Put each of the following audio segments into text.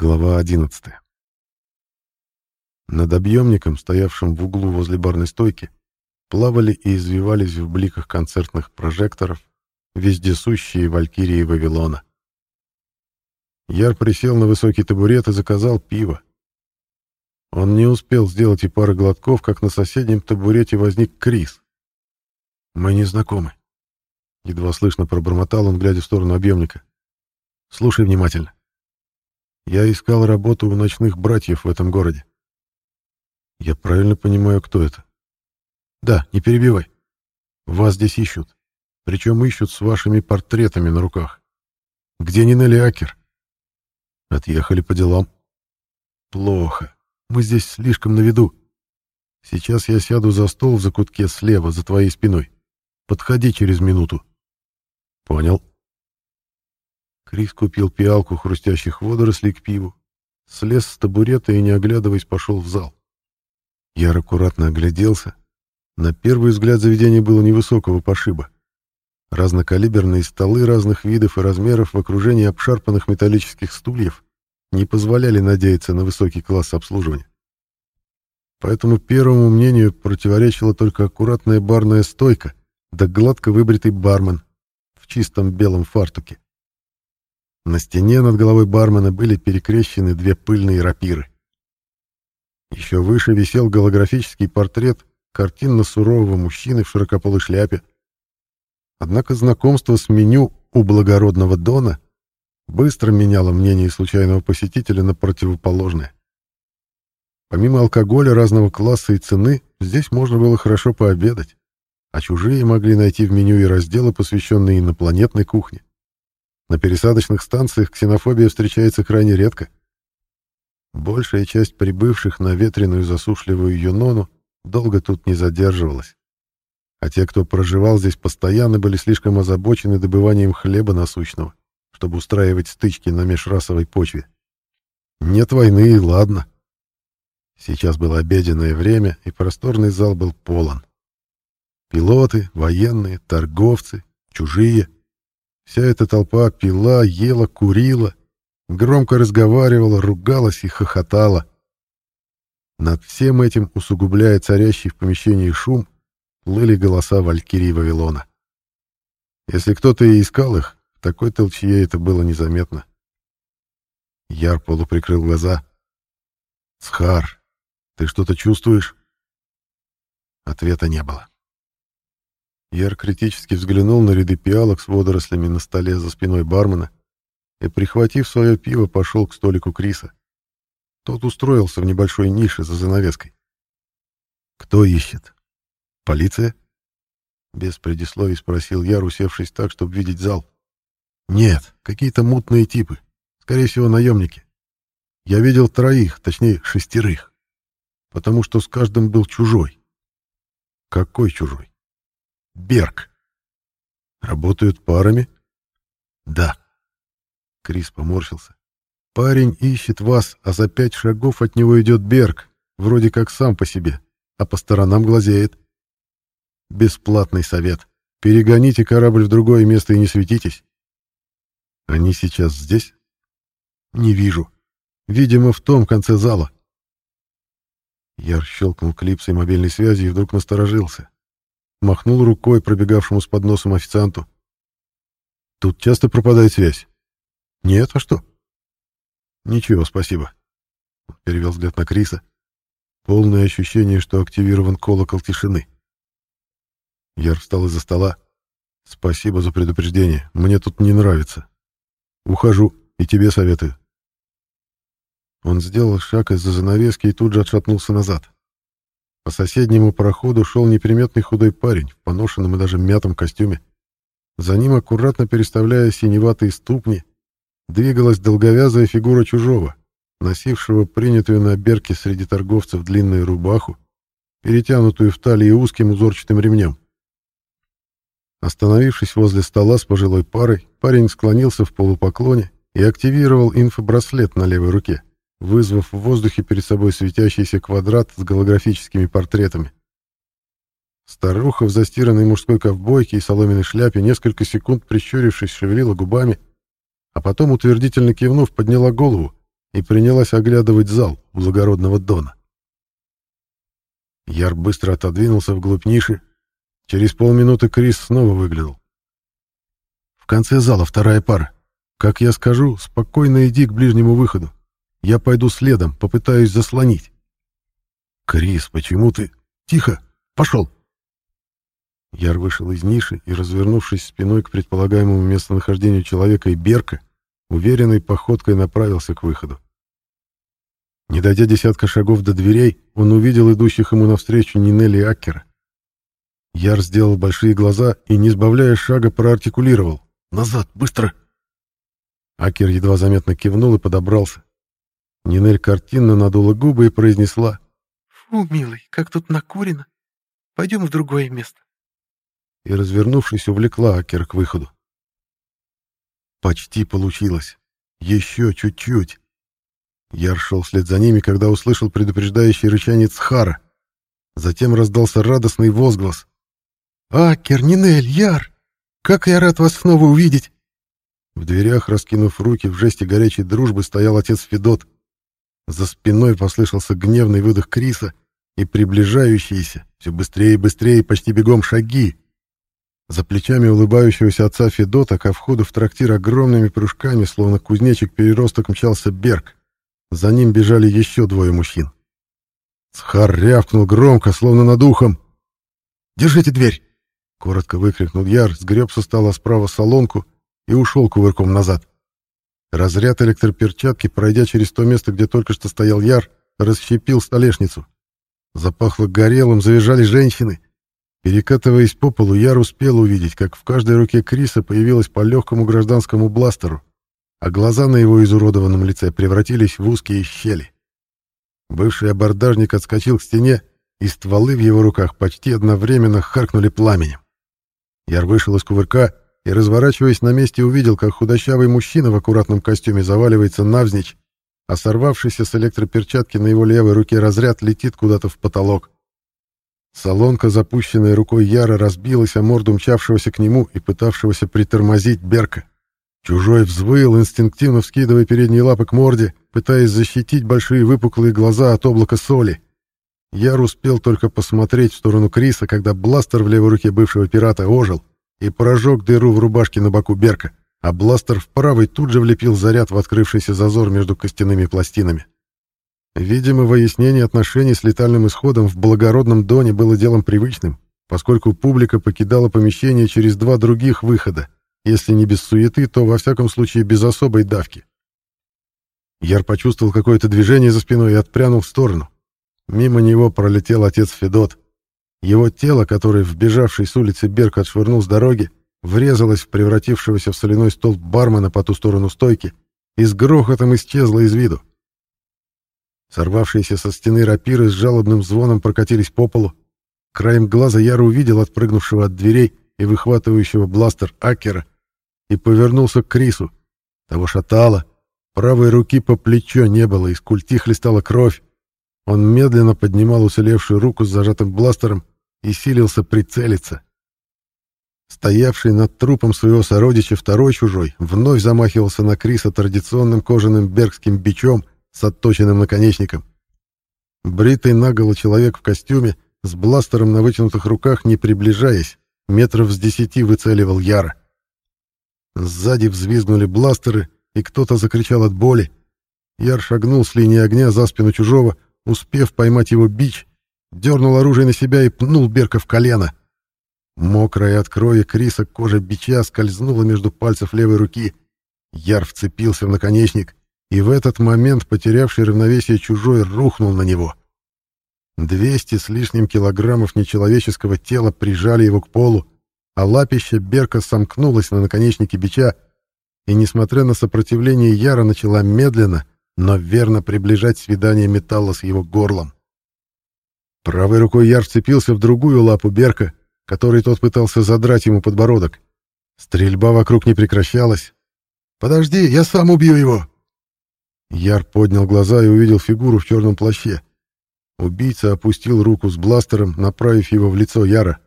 Глава 11. Над объемником, стоявшим в углу возле барной стойки, плавали и извивались в бликах концертных прожекторов вездесущие валькирии Вавилона. Яр присел на высокий табурет и заказал пиво. Он не успел сделать и пары глотков, как на соседнем табурете возник Крис. «Мы не знакомы», — едва слышно пробормотал он, глядя в сторону объемника. «Слушай внимательно. Я искал работу у ночных братьев в этом городе. Я правильно понимаю, кто это? Да, не перебивай. Вас здесь ищут. Причем ищут с вашими портретами на руках. Где Нинелли Акер? Отъехали по делам. Плохо. Мы здесь слишком на виду. Сейчас я сяду за стол в закутке слева, за твоей спиной. Подходи через минуту. Понял. Крис купил пиалку хрустящих водорослей к пиву, слез с табурета и, не оглядываясь, пошел в зал. Я аккуратно огляделся. На первый взгляд заведение было невысокого пошиба. Разнокалиберные столы разных видов и размеров в окружении обшарпанных металлических стульев не позволяли надеяться на высокий класс обслуживания. Поэтому первому мнению противоречила только аккуратная барная стойка да гладко выбритый бармен в чистом белом фартуке. На стене над головой бармена были перекрещены две пыльные рапиры. Еще выше висел голографический портрет картинно-сурового мужчины в широкополой шляпе. Однако знакомство с меню у благородного Дона быстро меняло мнение случайного посетителя на противоположное. Помимо алкоголя разного класса и цены, здесь можно было хорошо пообедать, а чужие могли найти в меню и разделы, посвященные инопланетной кухне. На пересадочных станциях ксенофобия встречается крайне редко. Большая часть прибывших на ветреную засушливую Юнону долго тут не задерживалась. А те, кто проживал здесь постоянно, были слишком озабочены добыванием хлеба насущного, чтобы устраивать стычки на межрасовой почве. Нет войны, и ладно. Сейчас было обеденное время, и просторный зал был полон. Пилоты, военные, торговцы, чужие — Вся эта толпа пила, ела, курила, громко разговаривала, ругалась и хохотала. Над всем этим, усугубляя царящий в помещении шум, плыли голоса валькирии Вавилона. Если кто-то и искал их, такой толчье это было незаметно. Яр полуприкрыл глаза. «Схар, ты что-то чувствуешь?» Ответа не было. Яр критически взглянул на ряды пиалок с водорослями на столе за спиной бармена и, прихватив свое пиво, пошел к столику Криса. Тот устроился в небольшой нише за занавеской. «Кто ищет? Полиция?» Без предисловий спросил Яр, усевшись так, чтобы видеть зал. «Нет, какие-то мутные типы. Скорее всего, наемники. Я видел троих, точнее, шестерых. Потому что с каждым был чужой». «Какой чужой?» Берг. Работают парами? Да. Крис поморщился. Парень ищет вас, а за пять шагов от него идет Берг, вроде как сам по себе, а по сторонам глазеет. Бесплатный совет. Перегоните корабль в другое место и не светитесь. Они сейчас здесь? Не вижу. Видимо, в том конце зала. Яр щелкнул клипсой мобильной связи и вдруг насторожился махнул рукой пробегавшему с подносом официанту. «Тут часто пропадает связь?» «Нет, а что?» «Ничего, спасибо», — перевел взгляд на Криса. Полное ощущение, что активирован колокол тишины. Яр встал из-за стола. «Спасибо за предупреждение. Мне тут не нравится. Ухожу, и тебе советую». Он сделал шаг из-за занавески и тут же отшатнулся назад. По соседнему проходу шел неприметный худой парень в поношенном и даже мятом костюме. За ним, аккуратно переставляя синеватые ступни, двигалась долговязая фигура чужого, носившего принятую на берке среди торговцев длинную рубаху, перетянутую в талии узким узорчатым ремнем. Остановившись возле стола с пожилой парой, парень склонился в полупоклоне и активировал инфобраслет на левой руке вызвав в воздухе перед собой светящийся квадрат с голографическими портретами. Старуха в застиранной мужской ковбойке и соломенной шляпе несколько секунд прищурившись шевелила губами, а потом, утвердительно кивнув, подняла голову и принялась оглядывать зал у благородного Дона. Яр быстро отодвинулся вглубь ниши. Через полминуты Крис снова выглянул. «В конце зала вторая пара. Как я скажу, спокойно иди к ближнему выходу. Я пойду следом, попытаюсь заслонить». «Крис, почему ты...» «Тихо! Пошел!» Яр вышел из ниши и, развернувшись спиной к предполагаемому местонахождению человека и Берка, уверенной походкой направился к выходу. Не дойдя десятка шагов до дверей, он увидел идущих ему навстречу Нинелли и Аккера. Яр сделал большие глаза и, не сбавляя шага, проартикулировал. «Назад! Быстро!» Акер едва заметно кивнул и подобрался. Нинель картинно надула губы и произнесла. «Фу, милый, как тут накурено! Пойдем в другое место!» И, развернувшись, увлекла Акера к выходу. Почти получилось. Еще чуть-чуть. Яр шел вслед за ними, когда услышал предупреждающий рычание Цхара. Затем раздался радостный возглас. «А, Кернинель, Яр! Как я рад вас снова увидеть!» В дверях, раскинув руки в жесте горячей дружбы, стоял отец Федот. За спиной послышался гневный выдох Криса и приближающиеся, все быстрее и быстрее, почти бегом шаги. За плечами улыбающегося отца Федота ко входу в трактир огромными прыжками, словно кузнечик-переросток, мчался Берг. За ним бежали еще двое мужчин. Схар рявкнул громко, словно над ухом. «Держите дверь!» — коротко выкрикнул Яр, сгреб со стола справа солонку и ушел кувырком назад. Разряд электроперчатки, пройдя через то место, где только что стоял Яр, расщепил столешницу. Запахло горелым, завизжали женщины. Перекатываясь по полу, Яр успел увидеть, как в каждой руке Криса появилась по легкому гражданскому бластеру а глаза на его изуродованном лице превратились в узкие щели. Бывший абордажник отскочил к стене, и стволы в его руках почти одновременно харкнули пламенем. Яр вышел из кувырка и, разворачиваясь на месте, увидел, как худощавый мужчина в аккуратном костюме заваливается навзничь, а сорвавшийся с электроперчатки на его левой руке разряд летит куда-то в потолок. Солонка, запущенная рукой Яра, разбилась о морду мчавшегося к нему и пытавшегося притормозить Берка. Чужой взвыл, инстинктивно вскидывая передние лапы к морде, пытаясь защитить большие выпуклые глаза от облака соли. Яр успел только посмотреть в сторону Криса, когда бластер в левой руке бывшего пирата ожил и прожег дыру в рубашке на боку Берка, а бластер в правой тут же влепил заряд в открывшийся зазор между костяными пластинами. Видимо, выяснение отношений с летальным исходом в благородном доне было делом привычным, поскольку публика покидала помещение через два других выхода, если не без суеты, то, во всяком случае, без особой давки. Яр почувствовал какое-то движение за спиной и отпрянул в сторону. Мимо него пролетел отец Федот. Его тело, которое, вбежавший с улицы Берг отшвырнул с дороги, врезалось в превратившегося в соляной столб бармена по ту сторону стойки и с грохотом исчезло из виду. Сорвавшиеся со стены рапиры с жалобным звоном прокатились по полу. Краем глаза Яр увидел отпрыгнувшего от дверей и выхватывающего бластер Акера и повернулся к Крису. Того шатало. Правой руки по плечо не было, из культи хлестала кровь. Он медленно поднимал уцелевшую руку с зажатым бластером и силился прицелиться. Стоявший над трупом своего сородича второй чужой вновь замахивался на Криса традиционным кожаным бергским бичом с отточенным наконечником. Бритый наголо человек в костюме с бластером на вытянутых руках, не приближаясь, метров с десяти выцеливал Яра. Сзади взвизгнули бластеры, и кто-то закричал от боли. Яр шагнул с линии огня за спину чужого, успев поймать его бич, дернул оружие на себя и пнул Берка в колено. Мокрая от крови Криса кожа бича скользнула между пальцев левой руки. Яр вцепился в наконечник, и в этот момент потерявший равновесие чужой рухнул на него. Двести с лишним килограммов нечеловеческого тела прижали его к полу, а лапище Берка сомкнулось на наконечнике бича, и, несмотря на сопротивление Яра, начала медленно, но верно приближать свидание металла с его горлом. Правой рукой Яр вцепился в другую лапу Берка, которой тот пытался задрать ему подбородок. Стрельба вокруг не прекращалась. «Подожди, я сам убью его!» Яр поднял глаза и увидел фигуру в черном плаще. Убийца опустил руку с бластером, направив его в лицо Яра.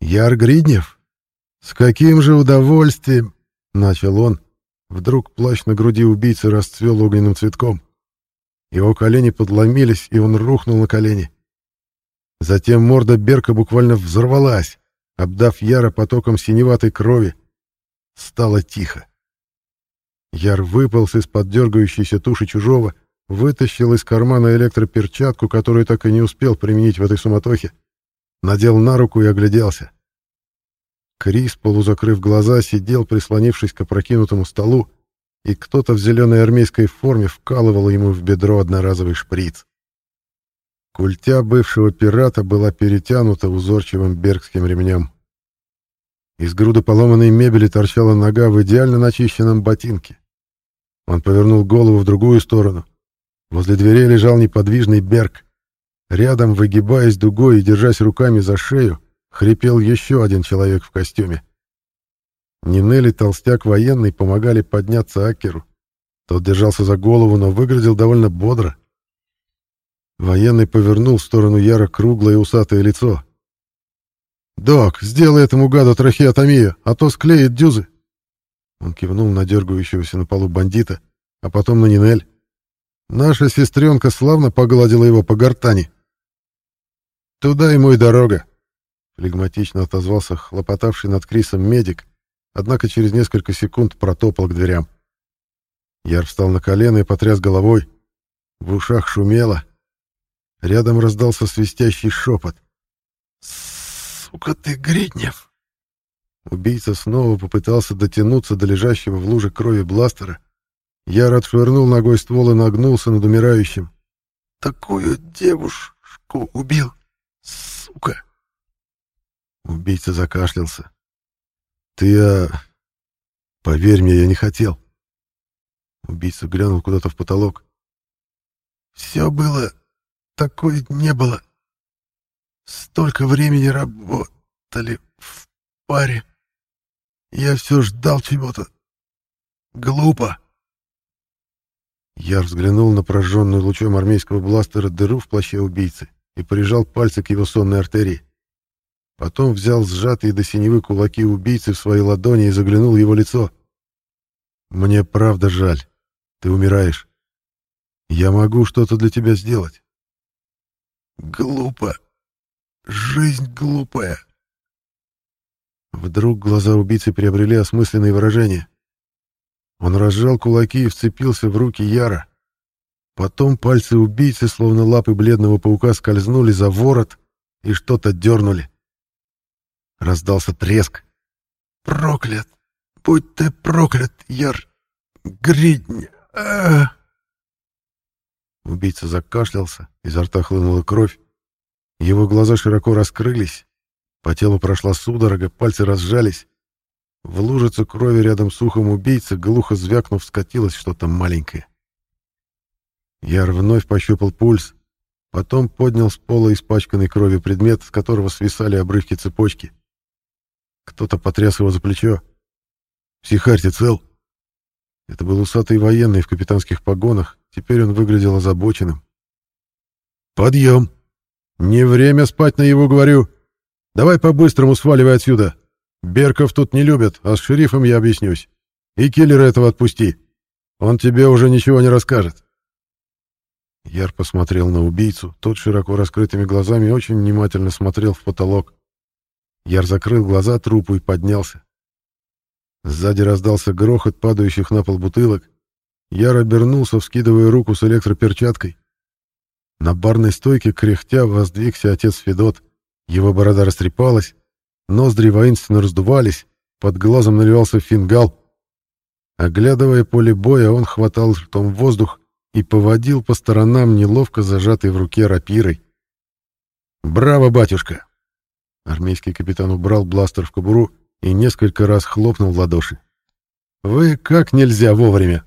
«Яр Гриднев? С каким же удовольствием!» — начал он, Вдруг плащ на груди убийцы расцвел огненным цветком. Его колени подломились, и он рухнул на колени. Затем морда Берка буквально взорвалась, обдав Яра потоком синеватой крови. Стало тихо. Яр выполз из-под дергающейся туши чужого, вытащил из кармана электроперчатку, которую так и не успел применить в этой суматохе, надел на руку и огляделся. Крис, полузакрыв глаза, сидел, прислонившись к опрокинутому столу, и кто-то в зеленой армейской форме вкалывал ему в бедро одноразовый шприц. Культя бывшего пирата была перетянута узорчивым бергским ремнем. Из груды поломанной мебели торчала нога в идеально начищенном ботинке. Он повернул голову в другую сторону. Возле дверей лежал неподвижный Берг. Рядом, выгибаясь дугой и держась руками за шею, хрипел еще один человек в костюме. Нинель толстяк военный помогали подняться Акеру. Тот держался за голову, но выглядел довольно бодро. Военный повернул в сторону Яра круглое усатое лицо. «Док, сделай этому гаду трахеотомию, а то склеит дюзы!» Он кивнул на дергающегося на полу бандита, а потом на Нинель. «Наша сестренка славно погладила его по гортани». «Туда ему и дорога», Флегматично отозвался хлопотавший над Крисом медик, однако через несколько секунд протопал к дверям. Яр встал на колено и потряс головой. В ушах шумело. Рядом раздался свистящий шепот. «Сука ты, Гриднев!» Убийца снова попытался дотянуться до лежащего в луже крови бластера. Яр отшвырнул ногой ствол и нагнулся над умирающим. «Такую девушку убил, сука!» Убийца закашлялся. «Ты, а... Поверь мне, я не хотел». Убийца глянул куда-то в потолок. «Все было... Такое не было. Столько времени работали в паре. Я все ждал чего-то. Глупо». Я взглянул на прожженную лучом армейского бластера дыру в плаще убийцы и прижал пальцы к его сонной артерии. Потом взял сжатые до синевы кулаки убийцы в свои ладони и заглянул в его лицо. «Мне правда жаль. Ты умираешь. Я могу что-то для тебя сделать». «Глупо. Жизнь глупая». Вдруг глаза убийцы приобрели осмысленные выражения. Он разжал кулаки и вцепился в руки Яра. Потом пальцы убийцы, словно лапы бледного паука, скользнули за ворот и что-то дернули. Раздался треск. «Проклят! Будь ты проклят, Яр! Гридня! А Убийца закашлялся, изо рта хлынула кровь. Его глаза широко раскрылись. По телу прошла судорога, пальцы разжались. В лужицу крови рядом с ухом убийцы, глухо звякнув, скатилось что-то маленькое. Яр вновь пощупал пульс, потом поднял с пола испачканный кровью предмет, с которого свисали обрывки цепочки. Кто-то потряс его за плечо. «Психарь, цел?» Это был усатый военный в капитанских погонах. Теперь он выглядел озабоченным. «Подъем! Не время спать на его, говорю. Давай по-быстрому сваливай отсюда. Берков тут не любят, а с шерифом я объяснюсь. И киллера этого отпусти. Он тебе уже ничего не расскажет». Яр посмотрел на убийцу. Тот широко раскрытыми глазами очень внимательно смотрел в потолок. Яр закрыл глаза трупу и поднялся. Сзади раздался грохот падающих на пол бутылок. Яр обернулся, вскидывая руку с электроперчаткой. На барной стойке, кряхтя, воздвигся отец Федот. Его борода растрепалась, ноздри воинственно раздувались, под глазом наливался фингал. Оглядывая поле боя, он хватал ртом воздух и поводил по сторонам неловко зажатой в руке рапирой. «Браво, батюшка! Армейский капитан убрал бластер в кобуру и несколько раз хлопнул в ладоши. «Вы как нельзя вовремя!»